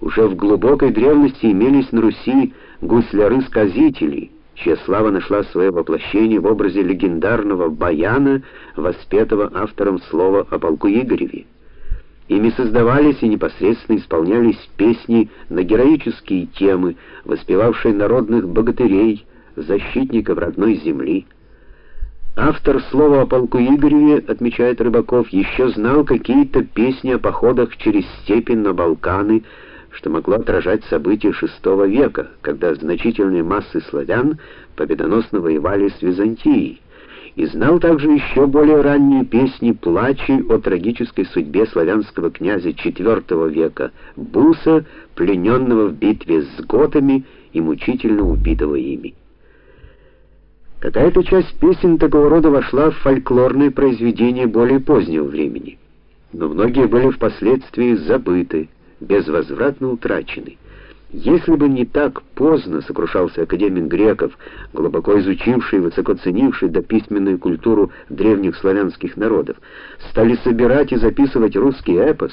Уже в глубокой древности имелись на Руси гусляры-сказители, чья слава нашла свое воплощение в образе легендарного баяна, воспетого автором слова о полку Игореве. Ими создавались и непосредственно исполнялись песни на героические темы, воспевавшие народных богатырей, защитников родной земли. Автор слова о полку Игореве, отмечает Рыбаков, еще знал какие-то песни о походах через степи на Балканы, что могло отражать события VI века, когда значительные массы славян победоносно воевали с Византией и знал также еще более ранние песни плачи о трагической судьбе славянского князя IV века Буса, плененного в битве с готами и мучительно убитого ими. Какая-то часть песен такого рода вошла в фольклорные произведения более позднего времени, но многие были впоследствии забыты, безвозвратно утрачены. Если бы не так поздно, сокрушался академик Греков, глубоко изучивший и высоко ценивший дописьменную культуру древних славянских народов, стали собирать и записывать русский эпос,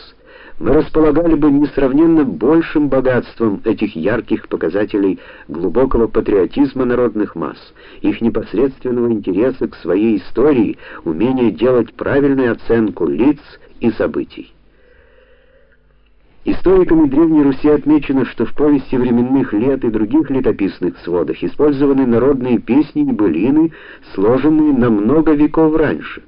мы располагали бы несравненно большим богатством этих ярких показателей глубокого патриотизма народных масс, их непосредственного интереса к своей истории, умения делать правильную оценку лиц и событий. Историками Древней Руси отмечено, что в повести временных лет и других летописных сводах использованы народные песни и былины, сложенные на много веков раньше.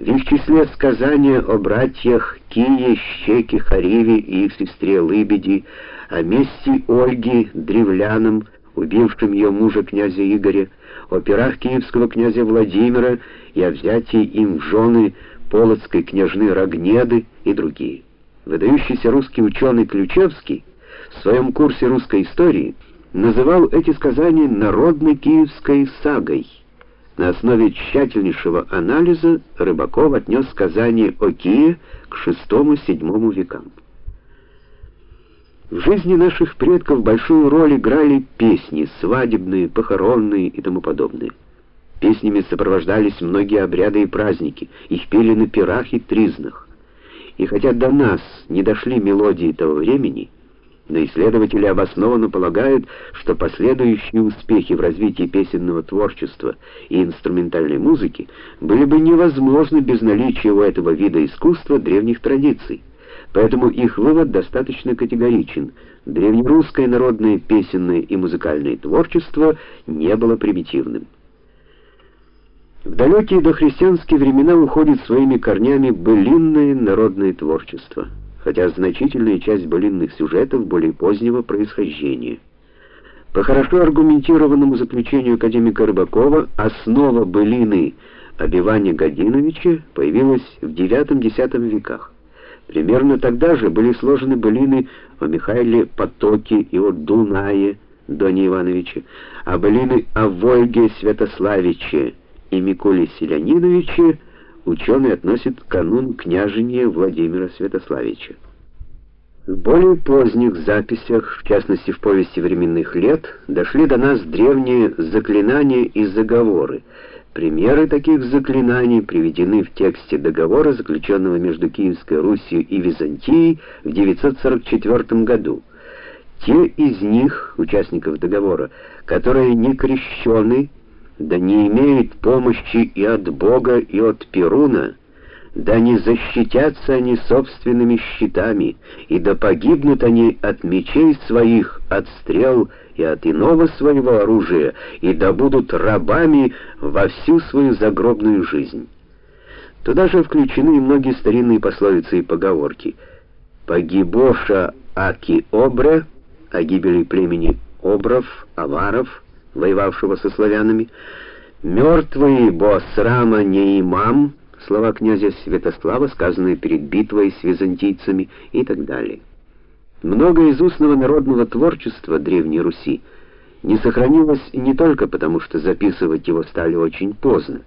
В их числе сказания о братьях Кие, Щеке, Хариве и их сестре Лыбеди, о мести Ольги древлянам, убившим ее мужа князя Игоря, о пирах киевского князя Владимира и о взятии им в жены полоцкой княжны Рогнеды и другие. Выдающийся русский ученый Ключевский в своем курсе русской истории называл эти сказания народной киевской сагой. На основе тщательнейшего анализа Рыбаков отнес сказание о Кие к VI-VII векам. В жизни наших предков большую роль играли песни, свадебные, похоронные и тому подобное. Песнями сопровождались многие обряды и праздники, их пели на пирах и тризнах. И хотя до нас не дошли мелодии того времени, но исследователи обоснованно полагают, что последующие успехи в развитии песенного творчества и инструментальной музыки были бы невозможны без наличия у этого вида искусства древних традиций. Поэтому их вывод достаточно категоричен. Древнерусское народное песенное и музыкальное творчество не было примитивным. В далекие дохристианские времена уходит своими корнями былинное народное творчество, хотя значительная часть былинных сюжетов более позднего происхождения. По хорошо аргументированному заключению академика Рыбакова, основа былины Обивания Годиновича появилась в IX-X веках. Примерно тогда же были сложены былины о Михаиле Потоке и о Дунае Доне Ивановиче, а былины о Вольге Святославиче и Миколе Селяниновиче ученый относит канун княжения Владимира Святославича. В более поздних записях, в частности в повести временных лет, дошли до нас древние заклинания и заговоры. Примеры таких заклинаний приведены в тексте договора, заключенного между Киевской Русью и Византией в 944 году. Те из них, участников договора, которые не крещены, да не имеют помощи и от Бога, и от Перуна, да не защитятся они собственными щитами, и да погибнут они от мечей своих, от стрел и от иного своего оружия, и да будут рабами во всю свою загробную жизнь. Туда же включены и многие старинные пословицы и поговорки. «Погибоша аки обре» о гибели племени обров, аваров — воевавшего со славянами, «Мертвый, бо срама не имам», слова князя Святослава, сказанные перед битвой с византийцами и так далее. Много из устного народного творчества Древней Руси не сохранилось не только потому, что записывать его стали очень поздно.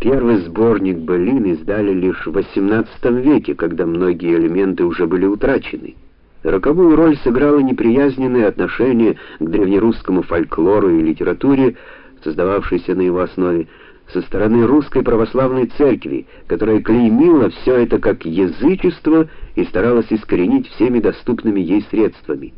Первый сборник былин издали лишь в XVIII веке, когда многие элементы уже были утрачены. Роковую роль сыграло неприязненное отношение к древнерусскому фольклору и литературе, создававшейся на его основе, со стороны русской православной церкви, которая клеймила все это как язычество и старалась искоренить всеми доступными ей средствами.